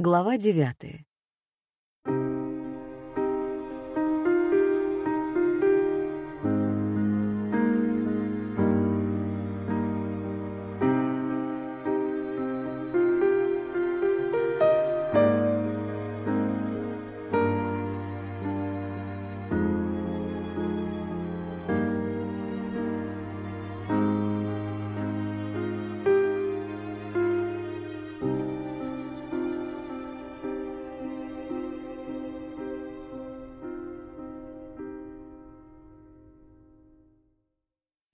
Глава девятая.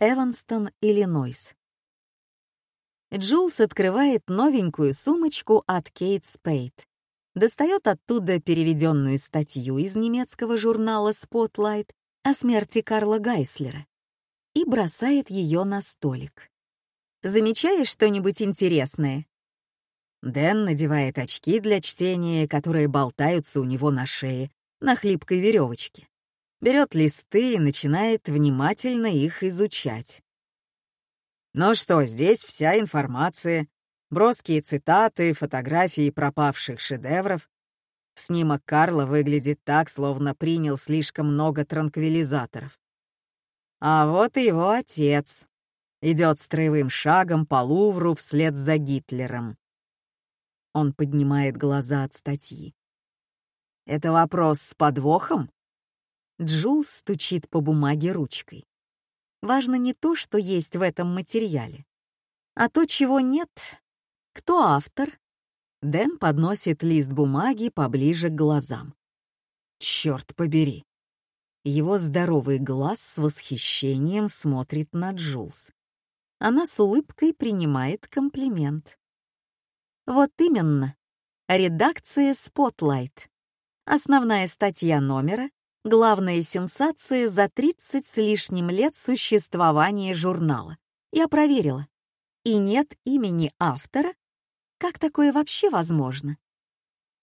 Эванстон, Иллинойс. Джулс открывает новенькую сумочку от Кейт Спейд, достает оттуда переведенную статью из немецкого журнала Spotlight о смерти Карла Гайслера и бросает ее на столик. «Замечаешь что-нибудь интересное?» Дэн надевает очки для чтения, которые болтаются у него на шее, на хлипкой веревочке берет листы и начинает внимательно их изучать. Ну что, здесь вся информация, броские цитаты, фотографии пропавших шедевров. Снимок Карла выглядит так, словно принял слишком много транквилизаторов. А вот и его отец. Идет строевым шагом по Лувру вслед за Гитлером. Он поднимает глаза от статьи. «Это вопрос с подвохом?» Джулс стучит по бумаге ручкой. Важно не то, что есть в этом материале, а то, чего нет. Кто автор? Дэн подносит лист бумаги поближе к глазам. Черт побери. Его здоровый глаз с восхищением смотрит на Джулс. Она с улыбкой принимает комплимент. Вот именно. Редакция Spotlight. Основная статья номера главная сенсация за 30 с лишним лет существования журнала. Я проверила. И нет имени автора? Как такое вообще возможно?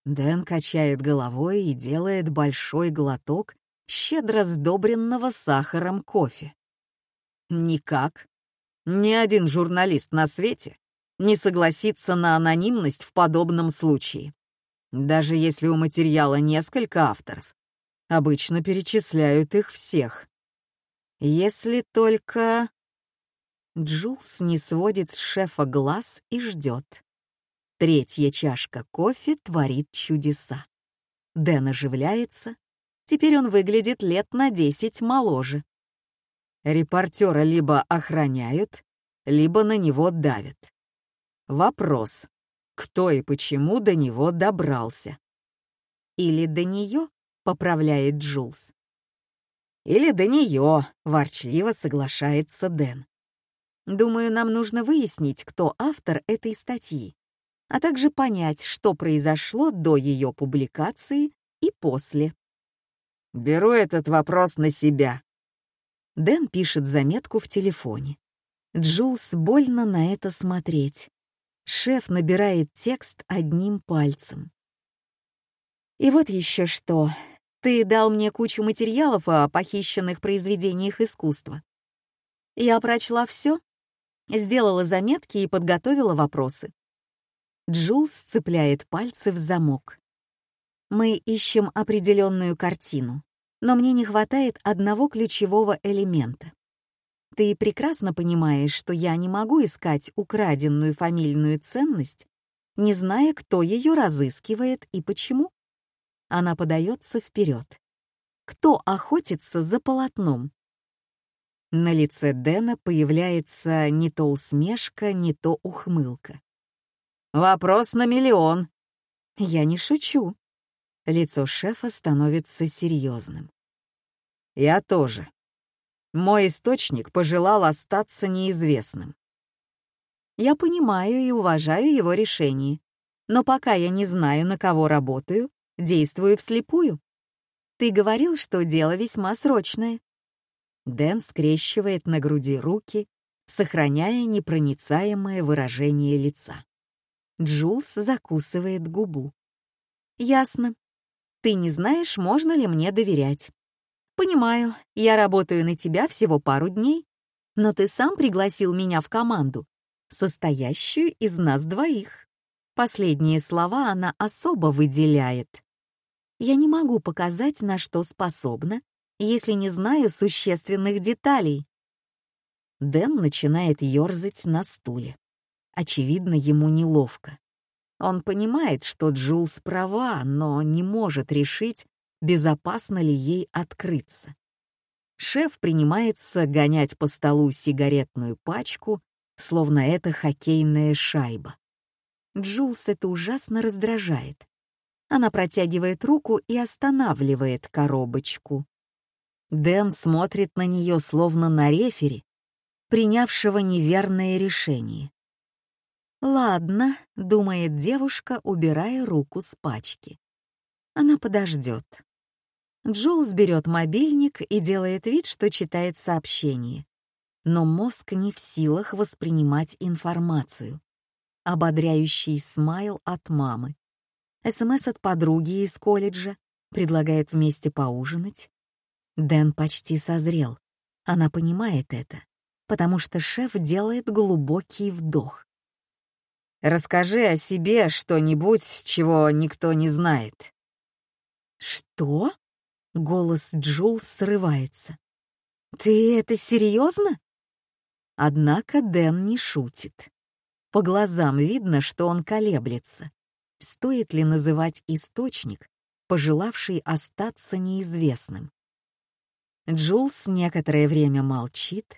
Дэн качает головой и делает большой глоток щедро сдобренного сахаром кофе. Никак. Ни один журналист на свете не согласится на анонимность в подобном случае. Даже если у материала несколько авторов, Обычно перечисляют их всех. Если только... Джулс не сводит с шефа глаз и ждет. Третья чашка кофе творит чудеса. Дэн оживляется. Теперь он выглядит лет на десять моложе. Репортера либо охраняют, либо на него давят. Вопрос, кто и почему до него добрался? Или до нее? — поправляет Джулс. «Или до нее», — ворчливо соглашается Дэн. «Думаю, нам нужно выяснить, кто автор этой статьи, а также понять, что произошло до ее публикации и после». «Беру этот вопрос на себя». Дэн пишет заметку в телефоне. Джулс больно на это смотреть. Шеф набирает текст одним пальцем. И вот еще что. Ты дал мне кучу материалов о похищенных произведениях искусства. Я прочла все, сделала заметки и подготовила вопросы. Джулс цепляет пальцы в замок. Мы ищем определенную картину, но мне не хватает одного ключевого элемента. Ты прекрасно понимаешь, что я не могу искать украденную фамильную ценность, не зная, кто ее разыскивает и почему. Она подается вперед. Кто охотится за полотном? На лице Дэна появляется не то усмешка, не то ухмылка. «Вопрос на миллион!» Я не шучу. Лицо шефа становится серьезным. «Я тоже. Мой источник пожелал остаться неизвестным. Я понимаю и уважаю его решение, но пока я не знаю, на кого работаю, Действую вслепую. Ты говорил, что дело весьма срочное. Дэн скрещивает на груди руки, сохраняя непроницаемое выражение лица. Джулс закусывает губу. «Ясно. Ты не знаешь, можно ли мне доверять. Понимаю, я работаю на тебя всего пару дней, но ты сам пригласил меня в команду, состоящую из нас двоих. Последние слова она особо выделяет. Я не могу показать, на что способна, если не знаю существенных деталей. Дэн начинает ерзать на стуле. Очевидно, ему неловко. Он понимает, что Джулс права, но не может решить, безопасно ли ей открыться. Шеф принимается гонять по столу сигаретную пачку, словно это хоккейная шайба. Джулс это ужасно раздражает. Она протягивает руку и останавливает коробочку. Дэн смотрит на нее словно на рефери, принявшего неверное решение. «Ладно», — думает девушка, убирая руку с пачки. Она подождет. Джулс берет мобильник и делает вид, что читает сообщение. Но мозг не в силах воспринимать информацию. Ободряющий смайл от мамы. СМС от подруги из колледжа. Предлагает вместе поужинать. Дэн почти созрел. Она понимает это, потому что шеф делает глубокий вдох. Расскажи о себе что-нибудь, чего никто не знает». «Что?» — голос Джулс срывается. «Ты это серьезно?» Однако Дэн не шутит. По глазам видно, что он колеблется. Стоит ли называть источник, пожелавший остаться неизвестным? Джулс некоторое время молчит,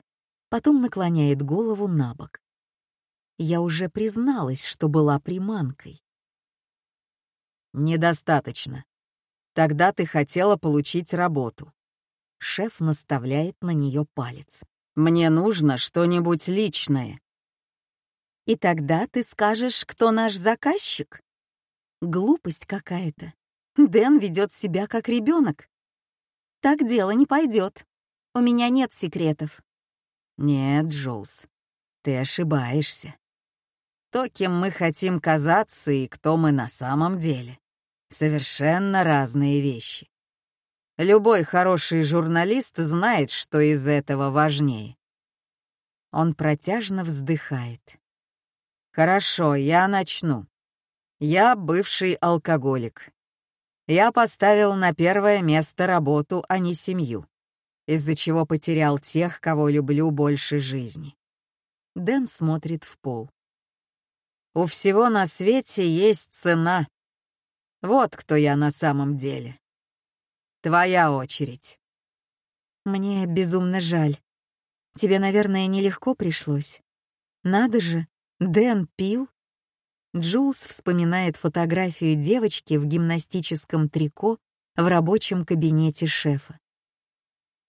потом наклоняет голову на бок я уже призналась, что была приманкой. «Недостаточно. Тогда ты хотела получить работу». Шеф наставляет на нее палец. «Мне нужно что-нибудь личное». «И тогда ты скажешь, кто наш заказчик?» Глупость какая-то. Дэн ведет себя как ребенок. Так дело не пойдет. У меня нет секретов. Нет, Джулс, ты ошибаешься то, кем мы хотим казаться и кто мы на самом деле. Совершенно разные вещи. Любой хороший журналист знает, что из этого важнее. Он протяжно вздыхает. Хорошо, я начну. Я бывший алкоголик. Я поставил на первое место работу, а не семью, из-за чего потерял тех, кого люблю больше жизни. Дэн смотрит в пол. У всего на свете есть цена. Вот кто я на самом деле. Твоя очередь. Мне безумно жаль. Тебе, наверное, нелегко пришлось. Надо же, Дэн пил. Джулс вспоминает фотографию девочки в гимнастическом трико в рабочем кабинете шефа.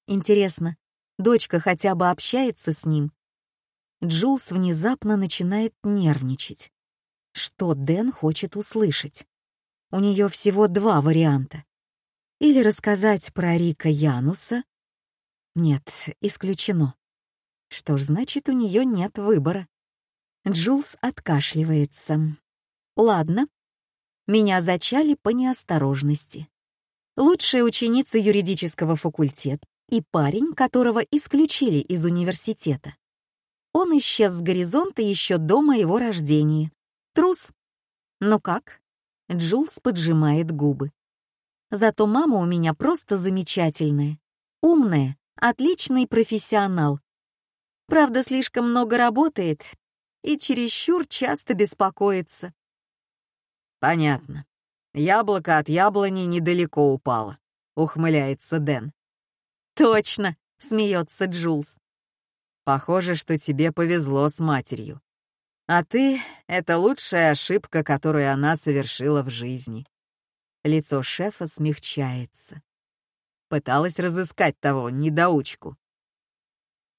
Интересно, дочка хотя бы общается с ним? Джулс внезапно начинает нервничать что Дэн хочет услышать. У нее всего два варианта. Или рассказать про Рика Януса. Нет, исключено. Что ж, значит, у нее нет выбора. Джулс откашливается. Ладно. Меня зачали по неосторожности. Лучшая ученица юридического факультета и парень, которого исключили из университета. Он исчез с горизонта еще до моего рождения. Трус. Ну как? Джулс поджимает губы. Зато мама у меня просто замечательная. Умная, отличный профессионал. Правда, слишком много работает и чересчур часто беспокоится. Понятно. Яблоко от яблони недалеко упало, ухмыляется Дэн. Точно, смеется Джулс. Похоже, что тебе повезло с матерью. А ты — это лучшая ошибка, которую она совершила в жизни. Лицо шефа смягчается. Пыталась разыскать того недоучку.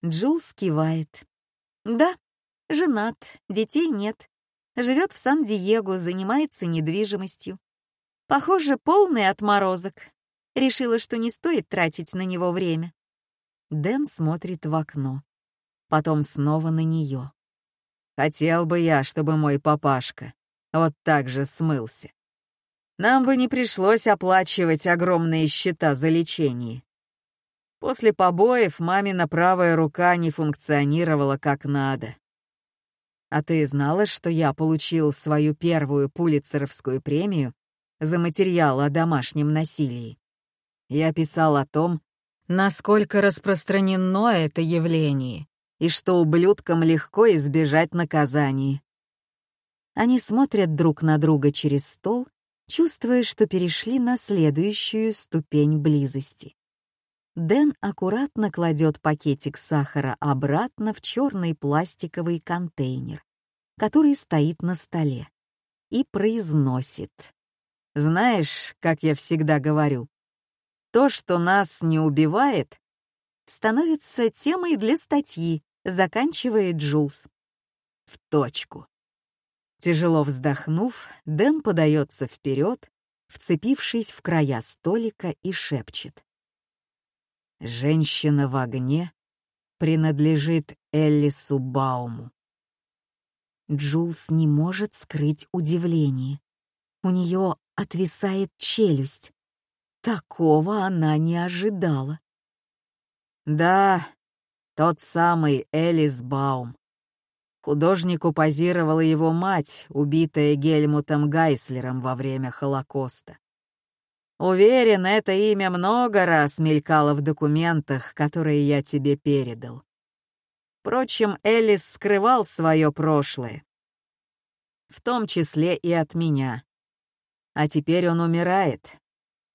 Джул скивает. Да, женат, детей нет. Живет в Сан-Диего, занимается недвижимостью. Похоже, полный отморозок. Решила, что не стоит тратить на него время. Дэн смотрит в окно. Потом снова на нее. Хотел бы я, чтобы мой папашка вот так же смылся. Нам бы не пришлось оплачивать огромные счета за лечение. После побоев мамина правая рука не функционировала как надо. А ты знала, что я получил свою первую пулицеровскую премию за материал о домашнем насилии? Я писал о том, насколько распространено это явление и что ублюдкам легко избежать наказаний. Они смотрят друг на друга через стол, чувствуя, что перешли на следующую ступень близости. Дэн аккуратно кладет пакетик сахара обратно в черный пластиковый контейнер, который стоит на столе, и произносит. «Знаешь, как я всегда говорю, то, что нас не убивает, становится темой для статьи, заканчивает Джулс. В точку. Тяжело вздохнув, Дэн подается вперед, вцепившись в края столика и шепчет. Женщина в огне принадлежит Эллису Бауму. Джулс не может скрыть удивление. У нее отвисает челюсть. Такого она не ожидала. Да, тот самый Элис Баум. Художнику позировала его мать, убитая Гельмутом Гайслером во время Холокоста. Уверен, это имя много раз мелькало в документах, которые я тебе передал. Впрочем, Элис скрывал свое прошлое. В том числе и от меня. А теперь он умирает.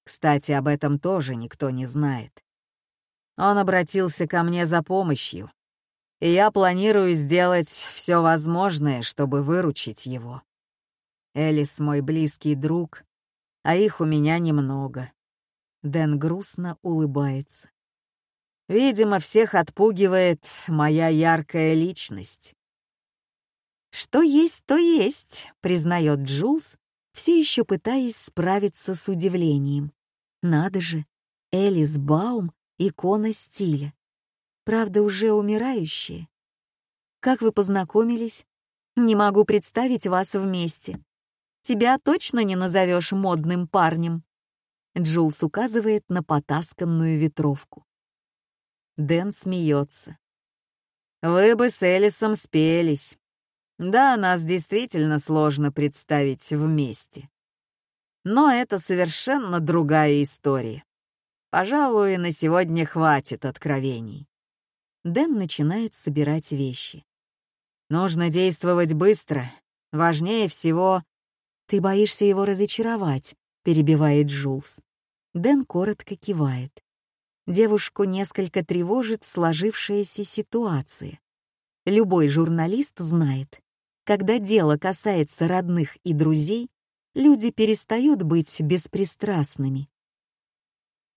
Кстати, об этом тоже никто не знает. Он обратился ко мне за помощью, и я планирую сделать все возможное, чтобы выручить его. Элис мой близкий друг, а их у меня немного. Дэн грустно улыбается. Видимо, всех отпугивает моя яркая личность. «Что есть, то есть», — признает Джулс, все еще пытаясь справиться с удивлением. «Надо же, Элис Баум — икона стиля. Правда, уже умирающая. Как вы познакомились? Не могу представить вас вместе. Тебя точно не назовешь модным парнем?» Джулс указывает на потасканную ветровку. Дэн смеется. «Вы бы с Элисом спелись. Да, нас действительно сложно представить вместе. Но это совершенно другая история. Пожалуй, на сегодня хватит откровений». Дэн начинает собирать вещи. «Нужно действовать быстро. Важнее всего «Ты боишься его разочаровать», — перебивает Джулс. Дэн коротко кивает. Девушку несколько тревожит сложившаяся ситуация. Любой журналист знает, когда дело касается родных и друзей, люди перестают быть беспристрастными.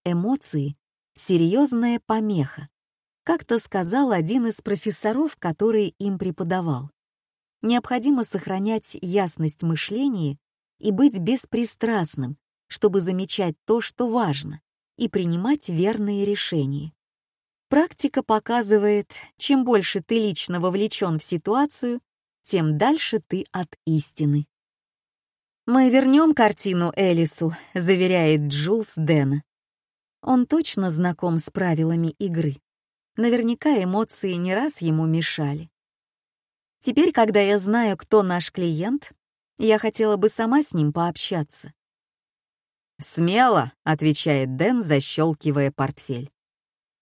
Эмоции — серьезная помеха. Как-то сказал один из профессоров, который им преподавал. Необходимо сохранять ясность мышления и быть беспристрастным, чтобы замечать то, что важно, и принимать верные решения. Практика показывает, чем больше ты лично вовлечен в ситуацию, тем дальше ты от истины. «Мы вернем картину Элису», — заверяет Джулс Дэна. Он точно знаком с правилами игры. Наверняка эмоции не раз ему мешали. Теперь, когда я знаю, кто наш клиент, я хотела бы сама с ним пообщаться. «Смело», — отвечает Дэн, защелкивая портфель.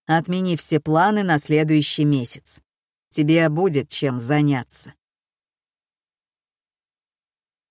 «Отмени все планы на следующий месяц. Тебе будет чем заняться».